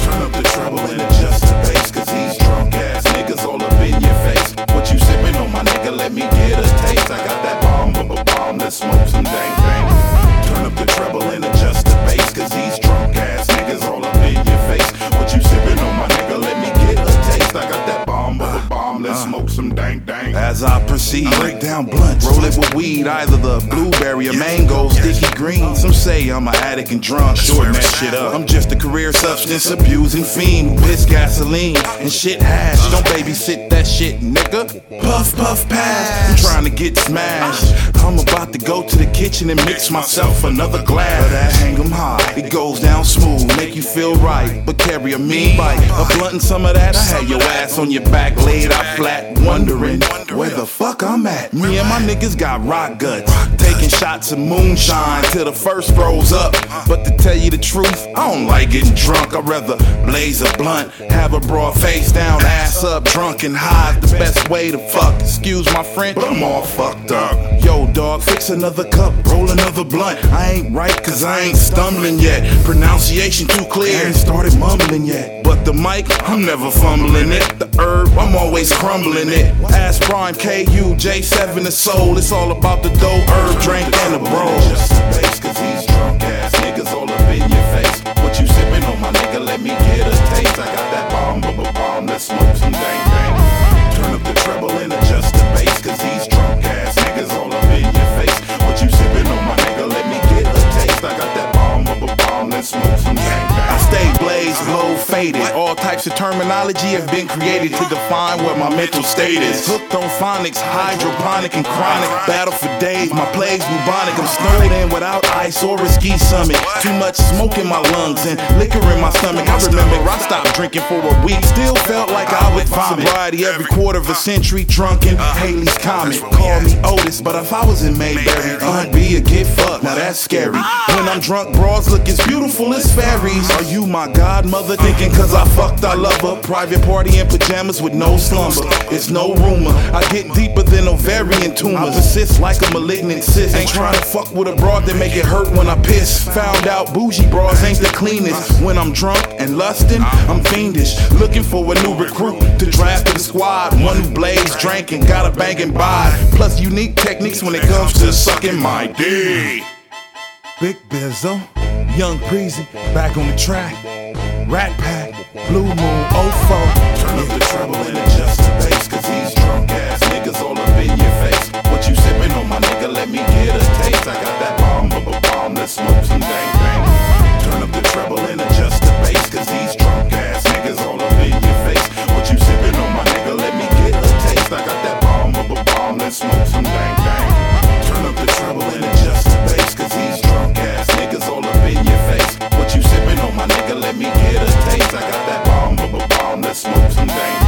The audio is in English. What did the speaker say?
Turn up the treble and adjust the bass, cause these drunk ass smoke some dang dang. As I proceed, break down blunts, roll it with weed, either the blueberry or mango, sticky green. Some say I'm an addict and drunk, shorten that shit up. I'm just a career substance abusing fiend who piss gasoline and shit hash. Don't babysit that shit, nigga. Puff, puff, pass. I'm trying to get smashed. I'm about to go to the kitchen and mix myself another glass. But I hang 'em high, it goes down smooth, make you feel right, but carry a mean bite. A blunt and some of that, I had your ass on your back, laid out flat, wondering where the fuck I'm at. Me and my niggas got rock guts, taking shots of moonshine till the first throws up. But to tell you the truth, I don't like getting drunk. I'd rather blaze a blunt, have a broad face down, ass up, drunk and high. The best way to fuck. Excuse my French, but I'm all fucked up. Yo, dog, fix another cup, roll another blunt. I ain't right, cause I ain't stumbling yet. Pronunciation too clear, ain't started mumbling yet. But the mic, I'm never fumbling it. The herb, I'm always crumbling it. Ask Prime KU, J7 the soul. It's all about the dough, herb, drink, and the bros. Just the bass, cause these drunk ass niggas all up in your face. What you sippin' on, my nigga? Let me get a taste. I got that bomb, bomb, bomb, bomb. Let's smoke some dang dang. Turn up the treble and adjust the bass, cause these drunk All types of terminology have been created to define what my mental state is. Hooked on phonics, hydroponic and chronic. Battle for days, my plague's bubonic. I'm snowed in without ice or a ski summit. Too much smoke in my lungs and liquor in my stomach. I remember I stopped drinking for a week. Still felt like I would vomit. Sobriety every quarter of a century, drunken. Halley's Comet. Call me Otis, but if I was in Mayberry, I'd be a get fucked. Now that's scary. When I'm drunk, bras look as beautiful as fairies. Are you my godmother? Thinking cause I fucked, I love her. Private party in pajamas with no slumber. It's no rumor. I get deeper than ovarian tumors. I persist like a malignant cyst. Ain't trying to fuck with a broad that make it hurt when I piss. Found out bougie bras ain't the cleanest. When I'm drunk and lusting, I'm fiendish. Looking for a new recruit to draft to the squad. One who blaze, drinking, got a banging by. Plus unique techniques when it comes to sucking my dick. Big Bizzo, Yung Preezee, back on the track. Rat Pack, Blue Moon, Ofo. Turn up the treble and adjust the bass, cause these drunk ass niggas all up in your face. What you sippin' on, my nigga? Let me get a taste. I got that bomb of a bomb that smokes smoke some dank.